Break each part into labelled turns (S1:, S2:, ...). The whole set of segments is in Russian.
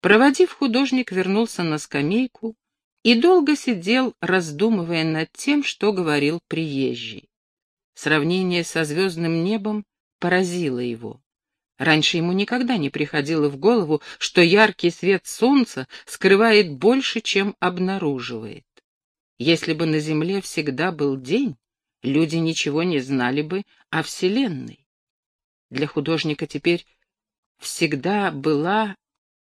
S1: Проводив, художник вернулся на скамейку и долго сидел, раздумывая над тем, что говорил приезжий. Сравнение со звездным небом поразило его. Раньше ему никогда не приходило в голову, что яркий свет солнца скрывает больше, чем обнаруживает. Если бы на Земле всегда был день, люди ничего не знали бы о Вселенной. Для художника теперь всегда была,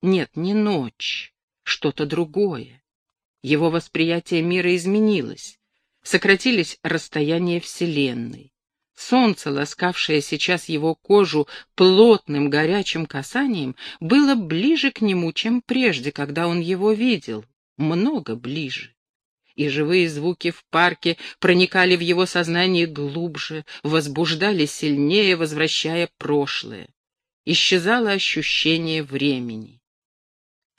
S1: нет, не ночь, что-то другое. Его восприятие мира изменилось, сократились расстояния Вселенной. Солнце, ласкавшее сейчас его кожу плотным горячим касанием, было ближе к нему, чем прежде, когда он его видел, много ближе. И живые звуки в парке проникали в его сознание глубже, возбуждали сильнее, возвращая прошлое. Исчезало ощущение времени.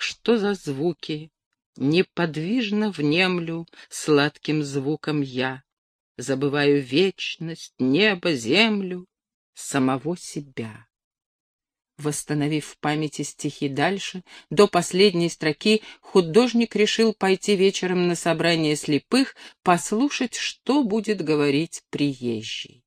S1: Что за звуки? Неподвижно внемлю сладким звуком я забываю вечность, небо, землю, самого себя. Восстановив в памяти стихи дальше, до последней строки, художник решил пойти вечером на собрание слепых, послушать, что будет говорить приезжий.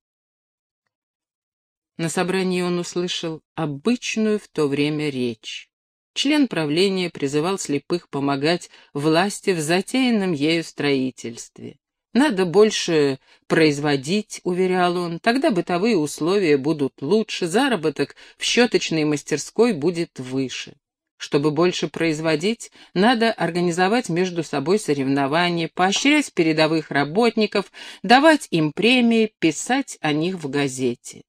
S1: На собрании он услышал обычную в то время речь. Член правления призывал слепых помогать власти в затеянном ею строительстве. Надо больше производить, уверял он, тогда бытовые условия будут лучше, заработок в щеточной мастерской будет выше. Чтобы больше производить, надо организовать между собой соревнования, поощрять передовых работников, давать им премии, писать о них в газете.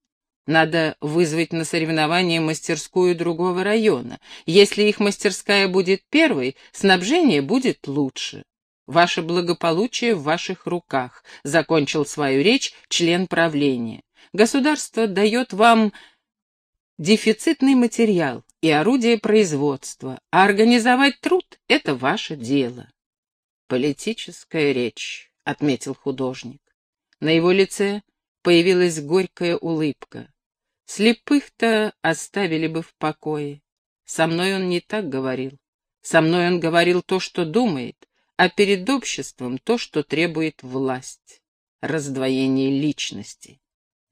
S1: Надо вызвать на соревнования мастерскую другого района. Если их мастерская будет первой, снабжение будет лучше. Ваше благополучие в ваших руках», — закончил свою речь член правления. «Государство дает вам дефицитный материал и орудие производства, а организовать труд — это ваше дело». «Политическая речь», — отметил художник. На его лице появилась горькая улыбка. Слепых-то оставили бы в покое. Со мной он не так говорил. Со мной он говорил то, что думает, а перед обществом то, что требует власть, раздвоение личности.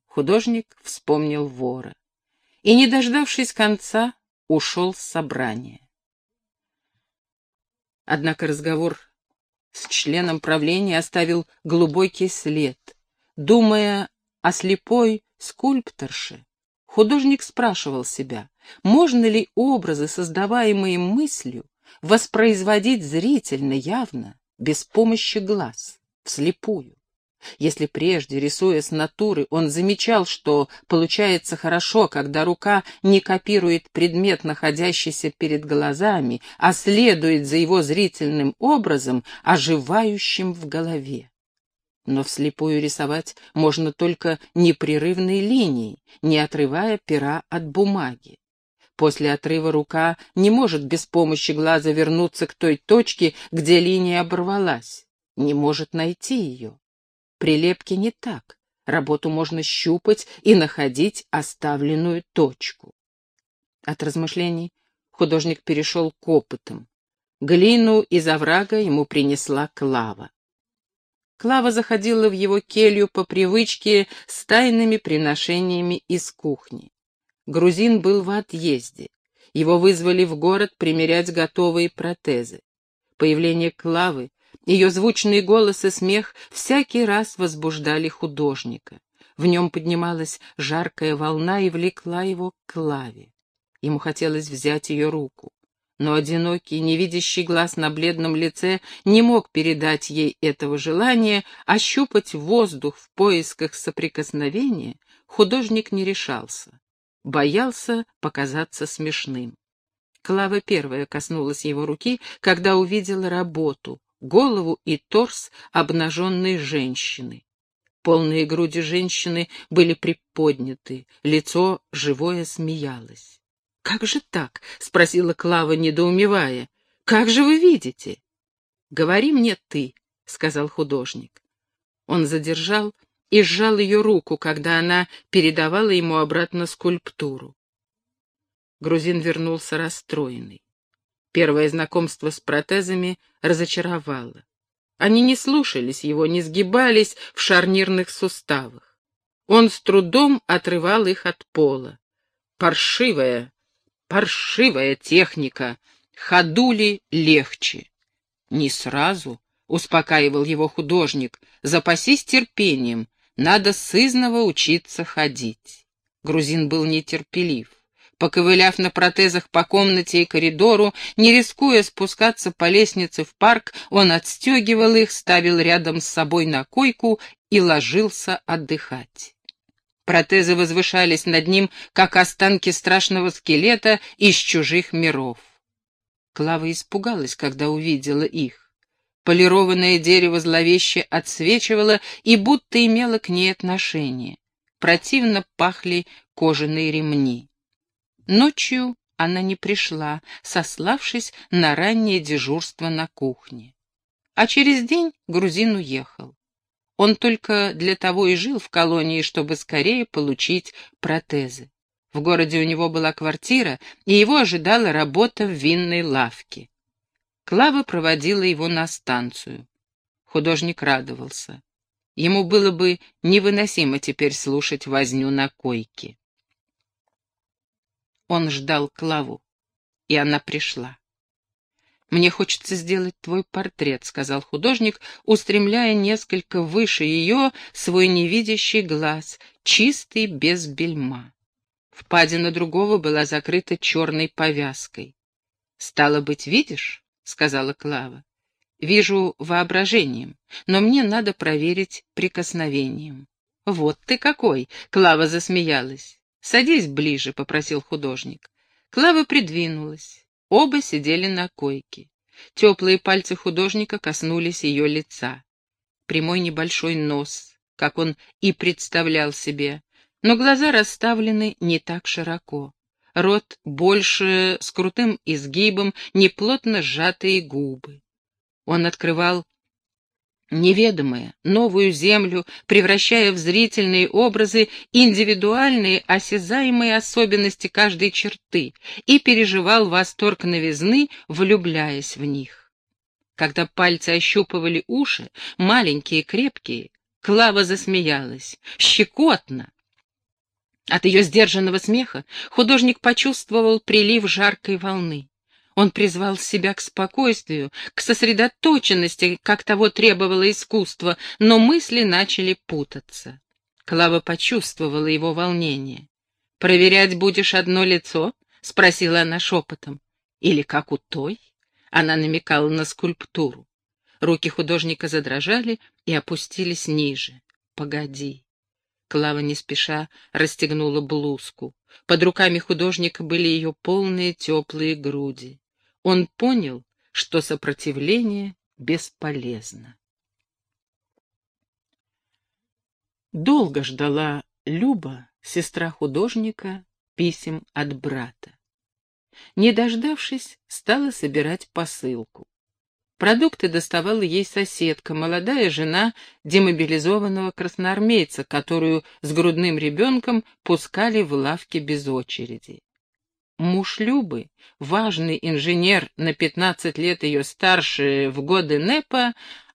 S1: Художник вспомнил вора и, не дождавшись конца, ушел с собрания. Однако разговор с членом правления оставил глубокий след. Думая о слепой скульпторше, художник спрашивал себя, можно ли образы, создаваемые мыслью, воспроизводить зрительно, явно, без помощи глаз, вслепую. Если прежде, рисуя с натуры, он замечал, что получается хорошо, когда рука не копирует предмет, находящийся перед глазами, а следует за его зрительным образом, оживающим в голове. Но вслепую рисовать можно только непрерывной линией, не отрывая пера от бумаги. После отрыва рука не может без помощи глаза вернуться к той точке, где линия оборвалась, не может найти ее. Прилепки не так. Работу можно щупать и находить оставленную точку. От размышлений художник перешел к опытам. Глину из оврага ему принесла Клава. Клава заходила в его келью по привычке с тайными приношениями из кухни. Грузин был в отъезде. Его вызвали в город примерять готовые протезы. Появление Клавы, ее звучный голос и смех всякий раз возбуждали художника. В нем поднималась жаркая волна и влекла его к Клаве. Ему хотелось взять ее руку. Но одинокий, невидящий глаз на бледном лице не мог передать ей этого желания, ощупать воздух в поисках соприкосновения художник не решался боялся показаться смешным. Клава первая коснулась его руки, когда увидела работу, голову и торс обнаженной женщины. Полные груди женщины были приподняты, лицо живое смеялось. «Как же так?» — спросила Клава, недоумевая. «Как же вы видите?» «Говори мне ты», — сказал художник. Он задержал и сжал ее руку, когда она передавала ему обратно скульптуру. Грузин вернулся расстроенный. Первое знакомство с протезами разочаровало. Они не слушались его, не сгибались в шарнирных суставах. Он с трудом отрывал их от пола. Паршивая, паршивая техника, ходули легче. Не сразу, успокаивал его художник, запасись терпением, надо сызново учиться ходить. Грузин был нетерпелив. Поковыляв на протезах по комнате и коридору, не рискуя спускаться по лестнице в парк, он отстегивал их, ставил рядом с собой на койку и ложился отдыхать. Протезы возвышались над ним, как останки страшного скелета из чужих миров. Клава испугалась, когда увидела их. Полированное дерево зловеще отсвечивало и будто имело к ней отношение. Противно пахли кожаные ремни. Ночью она не пришла, сославшись на раннее дежурство на кухне. А через день грузин уехал. Он только для того и жил в колонии, чтобы скорее получить протезы. В городе у него была квартира, и его ожидала работа в винной лавке. Клава проводила его на станцию. Художник радовался. Ему было бы невыносимо теперь слушать возню на койке. Он ждал Клаву, и она пришла. «Мне хочется сделать твой портрет», — сказал художник, устремляя несколько выше ее свой невидящий глаз, чистый, без бельма. Впадина другого была закрыта черной повязкой. «Стало быть, видишь?» — сказала Клава. «Вижу воображением, но мне надо проверить прикосновением». «Вот ты какой!» — Клава засмеялась. «Садись ближе», — попросил художник. Клава придвинулась. Оба сидели на койке. Теплые пальцы художника коснулись ее лица. Прямой небольшой нос, как он и представлял себе, но глаза расставлены не так широко. Рот больше с крутым изгибом, неплотно сжатые губы. Он открывал неведомое, новую землю, превращая в зрительные образы индивидуальные, осязаемые особенности каждой черты, и переживал восторг новизны, влюбляясь в них. Когда пальцы ощупывали уши, маленькие, крепкие, Клава засмеялась. Щекотно! От ее сдержанного смеха художник почувствовал прилив жаркой волны. Он призвал себя к спокойствию, к сосредоточенности, как того требовало искусство, но мысли начали путаться. Клава почувствовала его волнение. «Проверять будешь одно лицо?» — спросила она шепотом. «Или как у той?» — она намекала на скульптуру. Руки художника задрожали и опустились ниже. «Погоди». Клава не спеша расстегнула блузку. Под руками художника были ее полные теплые груди он понял, что сопротивление бесполезно. Долго ждала Люба, сестра художника, писем от брата. Не дождавшись, стала собирать посылку. Продукты доставала ей соседка, молодая жена демобилизованного красноармейца, которую с грудным ребенком пускали в лавке без очереди. Муж Любы, важный инженер на пятнадцать лет ее старше в годы НЭПа,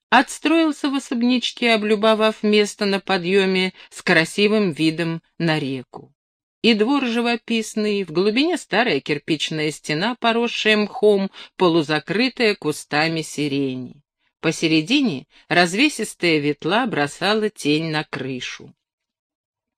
S1: отстроился в особнячке, облюбовав место на подъеме с красивым видом на реку. И двор живописный, в глубине старая кирпичная стена, поросшая мхом, полузакрытая кустами сирени. Посередине развесистая ветла бросала тень на крышу.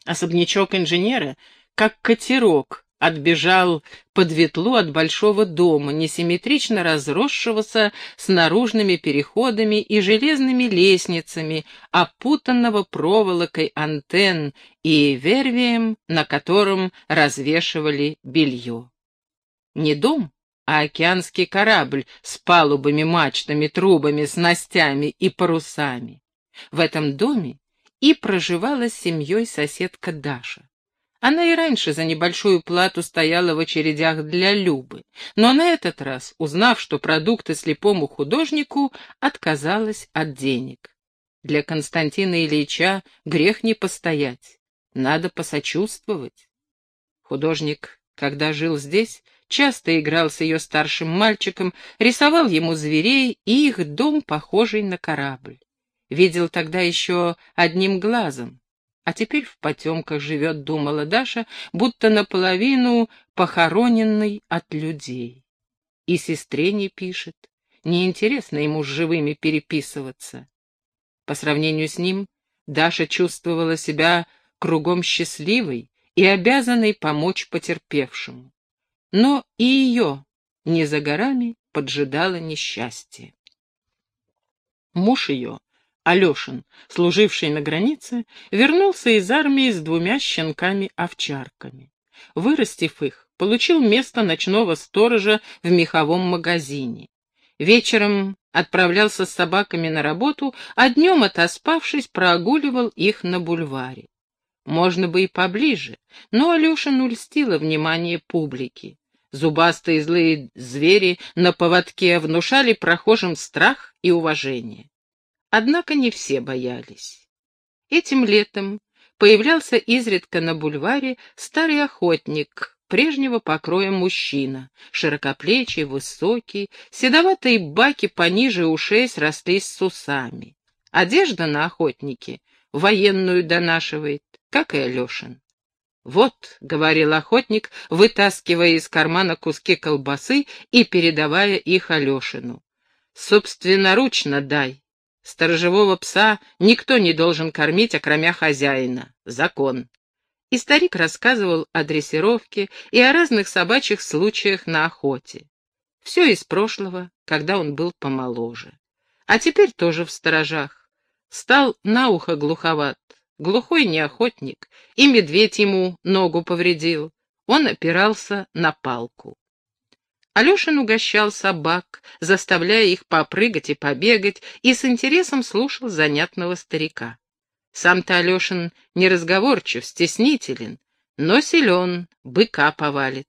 S1: Особнячок инженера, как катерок, отбежал под ветлу от большого дома, несимметрично разросшегося с наружными переходами и железными лестницами, опутанного проволокой антенн и вервием, на котором развешивали белье. Не дом, а океанский корабль с палубами, мачтами, трубами, снастями и парусами. В этом доме и проживала с семьей соседка Даша. Она и раньше за небольшую плату стояла в очередях для Любы, но на этот раз, узнав, что продукты слепому художнику, отказалась от денег. Для Константина Ильича грех не постоять, надо посочувствовать. Художник, когда жил здесь, часто играл с ее старшим мальчиком, рисовал ему зверей и их дом, похожий на корабль. Видел тогда еще одним глазом, а теперь в потемках живет, думала Даша, будто наполовину похороненный от людей. И сестре не пишет, неинтересно ему с живыми переписываться. По сравнению с ним, Даша чувствовала себя кругом счастливой и обязанной помочь потерпевшему. Но и ее не за горами поджидало несчастье. Муж ее, Алешин, служивший на границе, вернулся из армии с двумя щенками-овчарками. Вырастив их, получил место ночного сторожа в меховом магазине. Вечером отправлялся с собаками на работу, а днем, отоспавшись, прогуливал их на бульваре. Можно бы и поближе, но Алешину льстило внимание публики. Зубастые злые звери на поводке внушали прохожим страх и уважение. Однако не все боялись. Этим летом появлялся изредка на бульваре старый охотник, прежнего покроя мужчина, широкоплечий, высокий, седоватые баки пониже ушей срослись с усами. Одежда на охотнике военную донашивает, как и Алешин. «Вот», — говорил охотник, вытаскивая из кармана куски колбасы и передавая их Алешину. «Собственноручно дай. Сторожевого пса никто не должен кормить, окромя хозяина. Закон». И старик рассказывал о дрессировке и о разных собачьих случаях на охоте. Все из прошлого, когда он был помоложе. А теперь тоже в сторожах. Стал на ухо глуховат. Глухой неохотник, и медведь ему ногу повредил. Он опирался на палку. Алешин угощал собак, заставляя их попрыгать и побегать, и с интересом слушал занятного старика. Сам-то Алешин неразговорчив, стеснителен, но силен, быка повалит.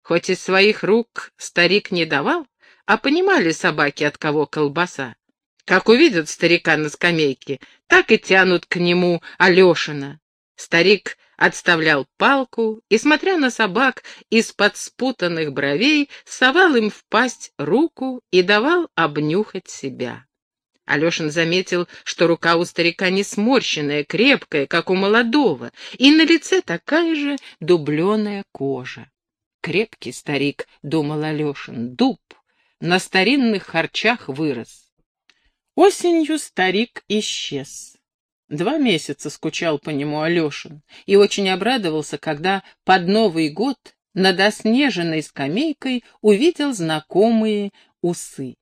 S1: Хоть из своих рук старик не давал, а понимали собаки, от кого колбаса. Как увидят старика на скамейке, так и тянут к нему Алешина. Старик отставлял палку и, смотря на собак из-под спутанных бровей, совал им в пасть руку и давал обнюхать себя. Алешин заметил, что рука у старика не сморщенная, крепкая, как у молодого, и на лице такая же дубленая кожа. «Крепкий старик», — думал Алешин, — «дуб, на старинных харчах вырос». Осенью старик исчез. Два месяца скучал по нему Алешин и очень обрадовался, когда под Новый год над оснеженной скамейкой увидел знакомые усы.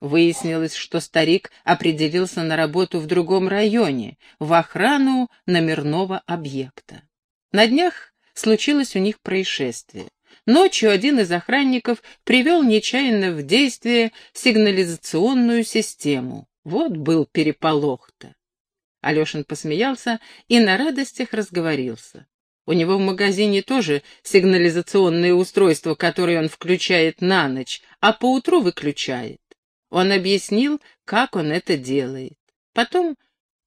S1: Выяснилось, что старик определился на работу в другом районе, в охрану номерного объекта. На днях случилось у них происшествие. Ночью один из охранников привел нечаянно в действие сигнализационную систему. Вот был переполох-то. Алешин посмеялся и на радостях разговорился. У него в магазине тоже сигнализационное устройство, которое он включает на ночь, а поутру выключает. Он объяснил, как он это делает. Потом,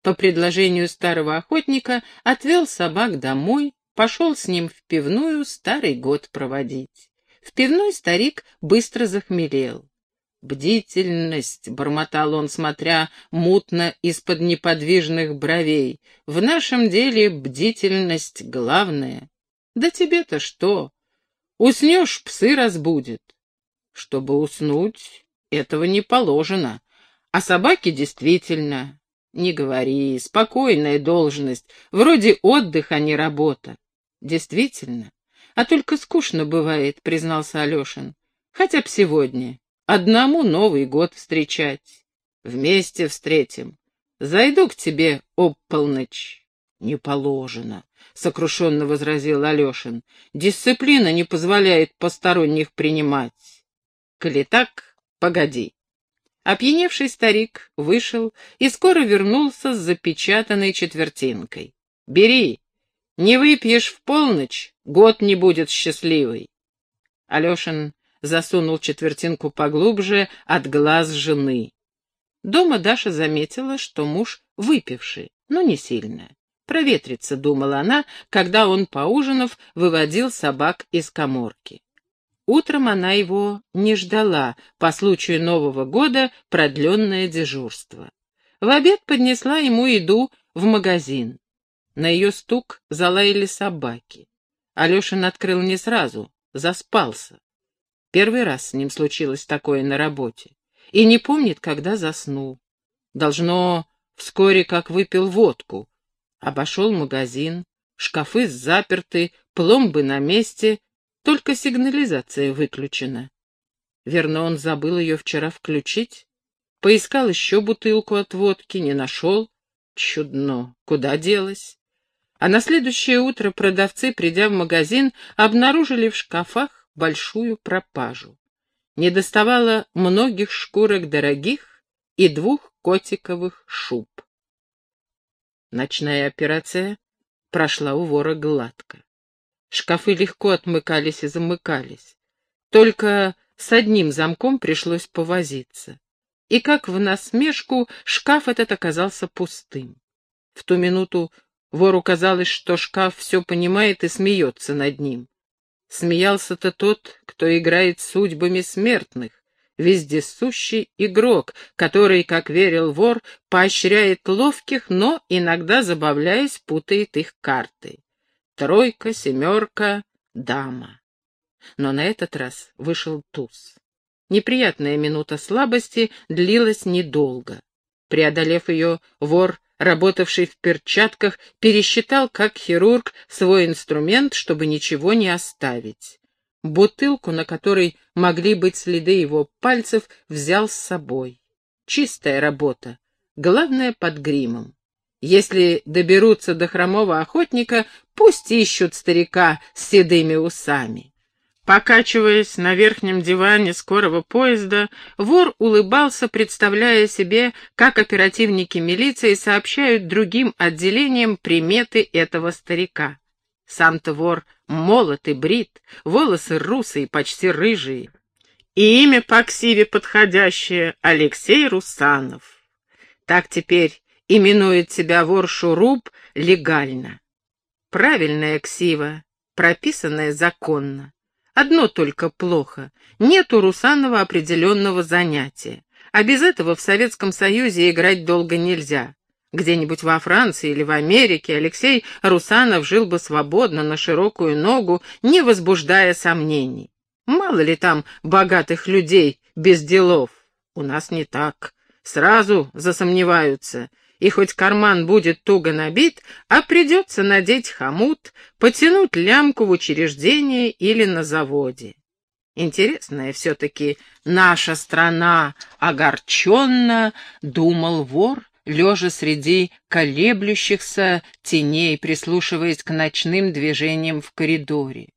S1: по предложению старого охотника, отвел собак домой, пошел с ним в пивную старый год проводить. В пивной старик быстро захмелел. «Бдительность», — бормотал он, смотря мутно из-под неподвижных бровей. «В нашем деле бдительность главная». «Да тебе-то что? Уснешь, псы разбудят». «Чтобы уснуть, этого не положено. А собаке действительно...» «Не говори, спокойная должность, вроде отдых, а не работа». «Действительно. А только скучно бывает», — признался Алешин. «Хотя б сегодня». Одному Новый год встречать. Вместе встретим. Зайду к тебе об полночь. Не положено, — сокрушенно возразил Алешин. Дисциплина не позволяет посторонних принимать. Коли так, погоди. Опьяневший старик вышел и скоро вернулся с запечатанной четвертинкой. «Бери! Не выпьешь в полночь, год не будет счастливый!» Алешин засунул четвертинку поглубже от глаз жены. Дома Даша заметила, что муж выпивший, но не сильно. Проветриться, думала она, когда он, поужинав, выводил собак из коморки. Утром она его не ждала, по случаю Нового года продленное дежурство. В обед поднесла ему еду в магазин. На ее стук залаяли собаки. Алешин открыл не сразу, заспался. Первый раз с ним случилось такое на работе. И не помнит, когда заснул. Должно, вскоре как выпил водку. Обошел магазин, шкафы заперты, пломбы на месте, только сигнализация выключена. Верно, он забыл ее вчера включить. Поискал еще бутылку от водки, не нашел. Чудно, куда делась? А на следующее утро продавцы, придя в магазин, обнаружили в шкафах большую пропажу. Не доставало многих шкурок дорогих и двух котиковых шуб. Ночная операция прошла у вора гладко. Шкафы легко отмыкались и замыкались. Только с одним замком пришлось повозиться. И как в насмешку шкаф этот оказался пустым. В ту минуту вору казалось, что шкаф все понимает и смеется над ним. Смеялся-то тот, кто играет судьбами смертных, вездесущий игрок, который, как верил вор, поощряет ловких, но, иногда забавляясь, путает их карты. Тройка, семерка, дама. Но на этот раз вышел туз. Неприятная минута слабости длилась недолго. Преодолев ее, вор, работавший в перчатках, пересчитал, как хирург, свой инструмент, чтобы ничего не оставить. Бутылку, на которой могли быть следы его пальцев, взял с собой. Чистая работа, главное под гримом. Если доберутся до хромого охотника, пусть ищут старика с седыми усами. Покачиваясь на верхнем диване скорого поезда, вор улыбался, представляя себе, как оперативники милиции сообщают другим отделениям приметы этого старика. Сам-то вор молод и брит, волосы русые, почти рыжие. И имя по ксиве подходящее — Алексей Русанов. Так теперь именует себя вор Шуруб легально. Правильная ксива, прописанная законно. Одно только плохо — нет у Русанова определенного занятия. А без этого в Советском Союзе играть долго нельзя. Где-нибудь во Франции или в Америке Алексей Русанов жил бы свободно, на широкую ногу, не возбуждая сомнений. Мало ли там богатых людей без делов. У нас не так. Сразу засомневаются. И хоть карман будет туго набит, а придется надеть хомут, потянуть лямку в учреждении или на заводе. Интересная все-таки наша страна, огорченно, думал вор, лежа среди колеблющихся теней, прислушиваясь к ночным движениям в коридоре.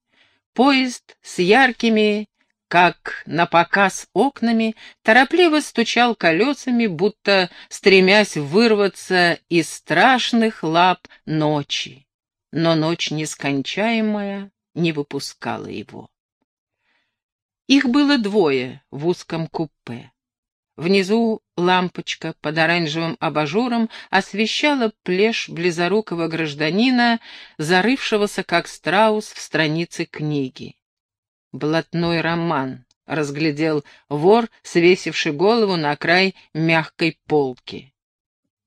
S1: Поезд с яркими, как на показ окнами, торопливо стучал колесами, будто стремясь вырваться из страшных лап ночи. Но ночь нескончаемая не выпускала его. Их было двое в узком купе. Внизу лампочка под оранжевым абажуром освещала плешь близорукого гражданина, зарывшегося, как страус, в страницы книги. «Блатной роман», — разглядел вор, свесивший голову на край мягкой полки.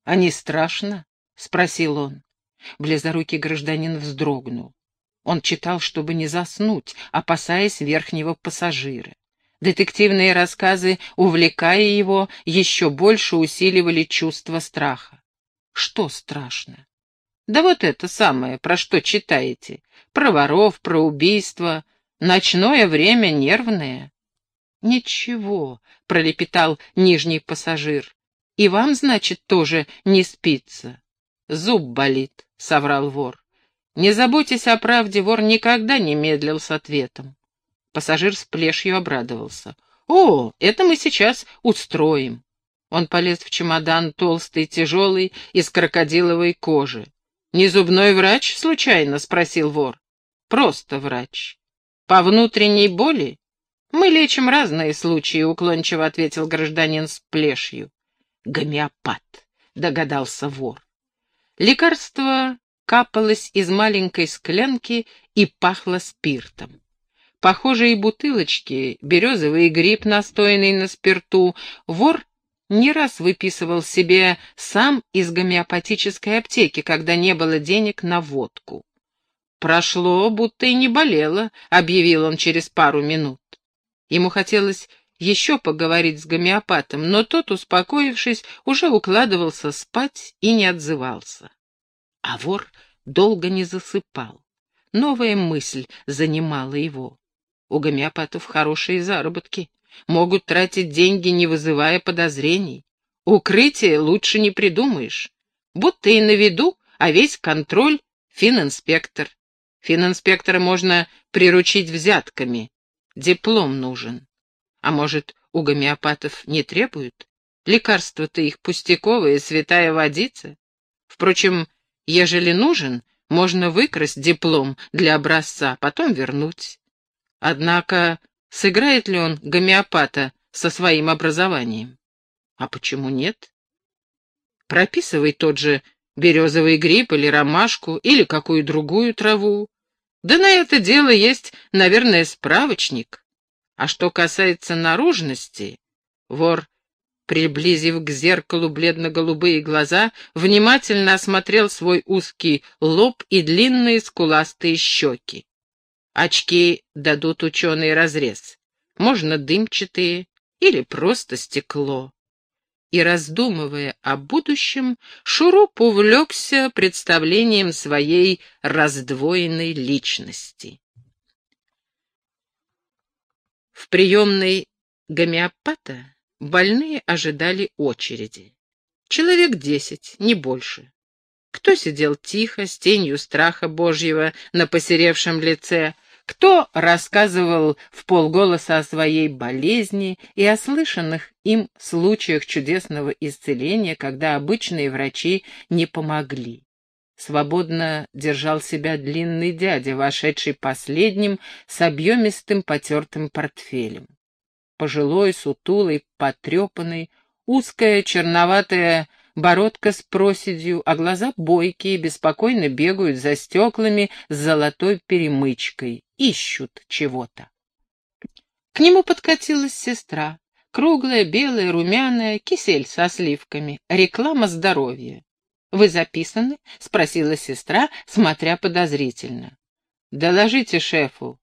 S1: «А не страшно?» — спросил он. Близорукий гражданин вздрогнул. Он читал, чтобы не заснуть, опасаясь верхнего пассажира. Детективные рассказы, увлекая его, еще больше усиливали чувство страха. Что страшно? Да вот это самое, про что читаете. Про воров, про убийство. Ночное время нервное. Ничего, пролепетал нижний пассажир. И вам, значит, тоже не спится. Зуб болит, соврал вор. Не заботьтесь о правде, вор никогда не медлил с ответом. Пассажир с плешью обрадовался. «О, это мы сейчас устроим!» Он полез в чемодан толстый, тяжелый, из крокодиловой кожи. «Не зубной врач, случайно?» — спросил вор. «Просто врач». «По внутренней боли?» «Мы лечим разные случаи», — уклончиво ответил гражданин с плешью. «Гомеопат», — догадался вор. Лекарство капалось из маленькой склянки и пахло спиртом. похожие бутылочки, березовый гриб, настоянный на спирту, вор не раз выписывал себе сам из гомеопатической аптеки, когда не было денег на водку. «Прошло, будто и не болело», — объявил он через пару минут. Ему хотелось еще поговорить с гомеопатом, но тот, успокоившись, уже укладывался спать и не отзывался. А вор долго не засыпал. Новая мысль занимала его. У гомеопатов хорошие заработки. Могут тратить деньги, не вызывая подозрений. Укрытие лучше не придумаешь. Будто и на виду, а весь контроль — фининспектор. Фининспектора можно приручить взятками. Диплом нужен. А может, у гомеопатов не требуют? Лекарства-то их пустяковые, святая водица. Впрочем, ежели нужен, можно выкрасть диплом для образца, потом вернуть. Однако, сыграет ли он гомеопата со своим образованием? А почему нет? Прописывай тот же березовый гриб или ромашку, или какую другую траву. Да на это дело есть, наверное, справочник. А что касается наружности, вор, приблизив к зеркалу бледно-голубые глаза, внимательно осмотрел свой узкий лоб и длинные скуластые щеки. Очки дадут ученый разрез. Можно дымчатые или просто стекло и, раздумывая о будущем, Шуруп увлекся представлением своей раздвоенной личности. В приемной гомеопата больные ожидали очереди. Человек десять, не больше. Кто сидел тихо, с тенью страха Божьего на посеревшем лице, кто рассказывал в полголоса о своей болезни и о слышанных им случаях чудесного исцеления, когда обычные врачи не помогли. Свободно держал себя длинный дядя, вошедший последним с объемистым потертым портфелем. Пожилой, сутулый, потрепанный, узкая черноватая бородка с проседью, а глаза бойкие, беспокойно бегают за стеклами с золотой перемычкой, ищут чего-то. К нему подкатилась сестра, круглая, белая, румяная, кисель со сливками, реклама здоровья. «Вы записаны?» — спросила сестра, смотря подозрительно. «Доложите шефу.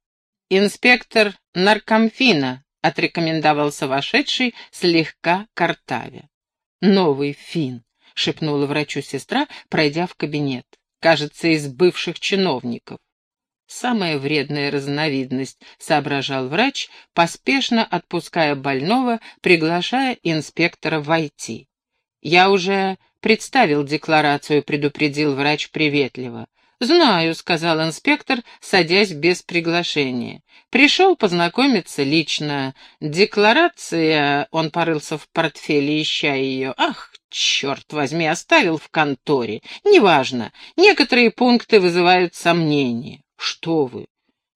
S1: Инспектор наркомфина», — отрекомендовался вошедший, слегка картавя. «Новый фин», — шепнула врачу сестра, пройдя в кабинет. «Кажется, из бывших чиновников». «Самая вредная разновидность», — соображал врач, поспешно отпуская больного, приглашая инспектора войти. «Я уже представил декларацию», — предупредил врач приветливо. «Знаю», — сказал инспектор, садясь без приглашения. «Пришел познакомиться лично. Декларация...» — он порылся в портфеле, ища ее. «Ах, черт возьми, оставил в конторе. Неважно. Некоторые пункты вызывают сомнения». «Что вы?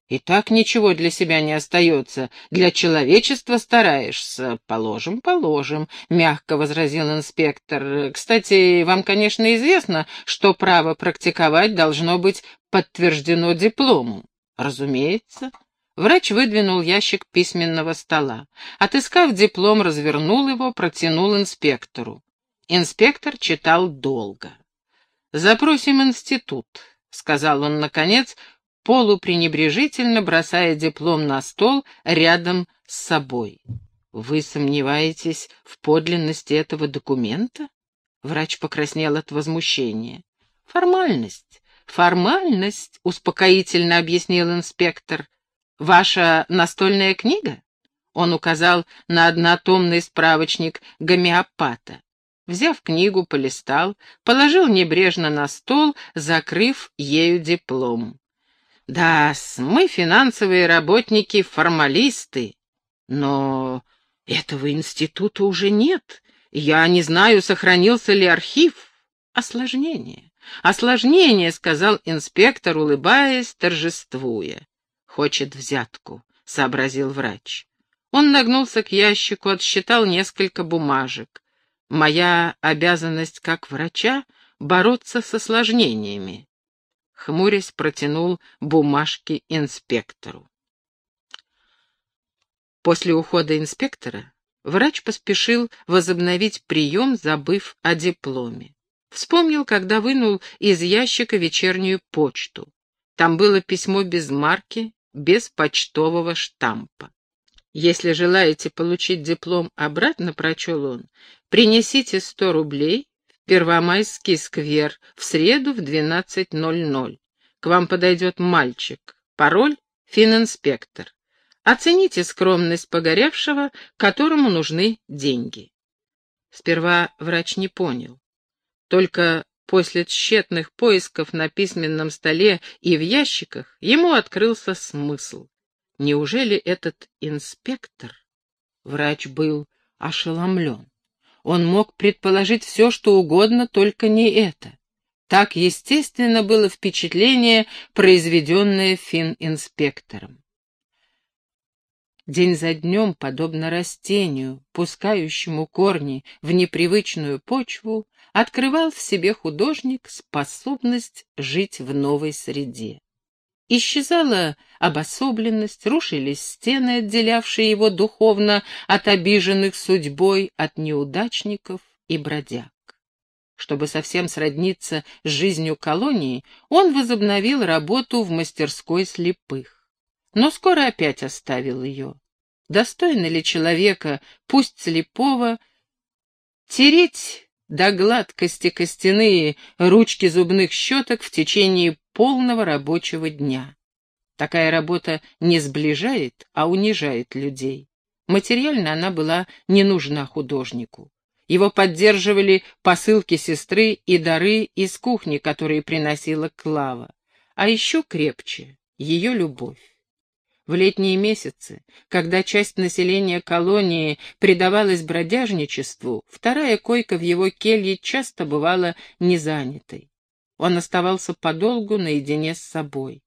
S1: И так ничего для себя не остается. Для человечества стараешься. Положим, положим, — мягко возразил инспектор. Кстати, вам, конечно, известно, что право практиковать должно быть подтверждено дипломом. Разумеется. Врач выдвинул ящик письменного стола. Отыскав диплом, развернул его, протянул инспектору. Инспектор читал долго. «Запросим институт», — сказал он, наконец, полупренебрежительно бросая диплом на стол рядом с собой. «Вы сомневаетесь в подлинности этого документа?» Врач покраснел от возмущения. «Формальность, формальность», — успокоительно объяснил инспектор. «Ваша настольная книга?» Он указал на однотомный справочник гомеопата. Взяв книгу, полистал, положил небрежно на стол, закрыв ею диплом. Да, мы финансовые работники, формалисты, но этого института уже нет. Я не знаю, сохранился ли архив. Осложнение. Осложнение, сказал инспектор, улыбаясь, торжествуя. Хочет взятку, сообразил врач. Он нагнулся к ящику, отсчитал несколько бумажек. Моя обязанность как врача — бороться с осложнениями хмурясь, протянул бумажки инспектору. После ухода инспектора врач поспешил возобновить прием, забыв о дипломе. Вспомнил, когда вынул из ящика вечернюю почту. Там было письмо без марки, без почтового штампа. «Если желаете получить диплом обратно», — прочел он, — «принесите сто рублей Первомайский сквер в среду в 12.00. К вам подойдет мальчик. Пароль — фининспектор. Оцените скромность погоревшего, которому нужны деньги». Сперва врач не понял. Только после тщетных поисков на письменном столе и в ящиках ему открылся смысл. Неужели этот инспектор? Врач был ошеломлен. Он мог предположить все, что угодно, только не это. Так естественно было впечатление, произведенное фин-инспектором. День за днем, подобно растению, пускающему корни в непривычную почву, открывал в себе художник способность жить в новой среде. Исчезала обособленность, рушились стены, отделявшие его духовно от обиженных судьбой, от неудачников и бродяг. Чтобы совсем сродниться с жизнью колонии, он возобновил работу в мастерской слепых. Но скоро опять оставил ее. Достойно ли человека, пусть слепого, тереть до гладкости костяные ручки зубных щеток в течение полного рабочего дня. Такая работа не сближает, а унижает людей. Материально она была не нужна художнику. Его поддерживали посылки сестры и дары из кухни, которые приносила Клава. А еще крепче — ее любовь. В летние месяцы, когда часть населения колонии предавалась бродяжничеству, вторая койка в его келье часто бывала незанятой. Он оставался подолгу наедине с собой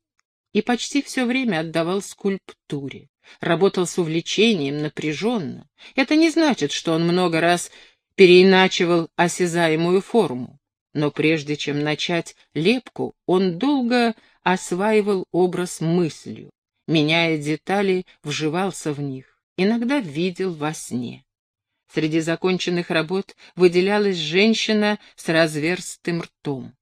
S1: и почти все время отдавал скульптуре. Работал с увлечением, напряженно. Это не значит, что он много раз переиначивал осязаемую форму. Но прежде чем начать лепку, он долго осваивал образ мыслью, меняя детали, вживался в них, иногда видел во сне. Среди законченных работ выделялась женщина с разверстым ртом.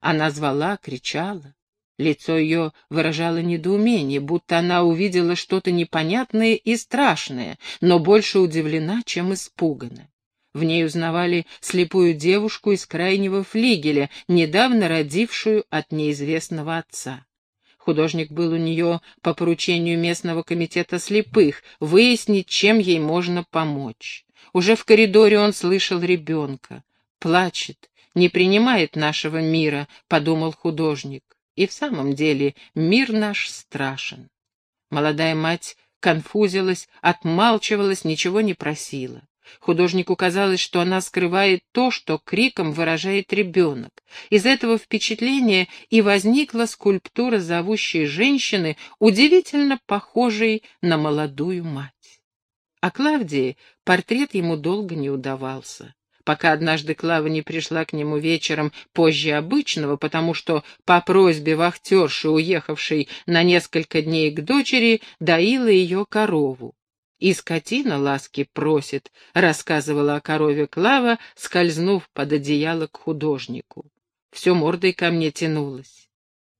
S1: Она звала, кричала. Лицо ее выражало недоумение, будто она увидела что-то непонятное и страшное, но больше удивлена, чем испугана. В ней узнавали слепую девушку из крайнего флигеля, недавно родившую от неизвестного отца. Художник был у нее по поручению местного комитета слепых, выяснить, чем ей можно помочь. Уже в коридоре он слышал ребенка. Плачет, не принимает нашего мира, — подумал художник. И в самом деле мир наш страшен. Молодая мать конфузилась, отмалчивалась, ничего не просила. Художнику казалось, что она скрывает то, что криком выражает ребенок. Из этого впечатления и возникла скульптура зовущей женщины, удивительно похожей на молодую мать. А Клавдии портрет ему долго не удавался пока однажды Клава не пришла к нему вечером позже обычного, потому что по просьбе вахтерши, уехавшей на несколько дней к дочери, доила ее корову. «И скотина ласки просит», — рассказывала о корове Клава, скользнув под одеяло к художнику. Все мордой ко мне тянулось.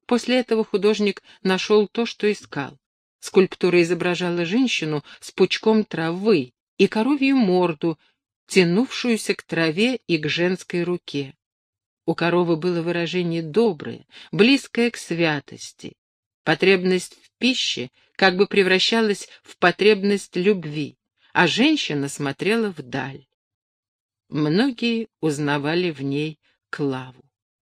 S1: После этого художник нашел то, что искал. Скульптура изображала женщину с пучком травы и коровью морду, тянувшуюся к траве и к женской руке. У коровы было выражение доброе, близкое к святости. Потребность в пище как бы превращалась в потребность любви, а женщина смотрела вдаль. Многие узнавали в ней Клаву.